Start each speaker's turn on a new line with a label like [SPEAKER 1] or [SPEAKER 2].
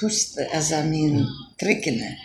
[SPEAKER 1] puste, altså min trykkene.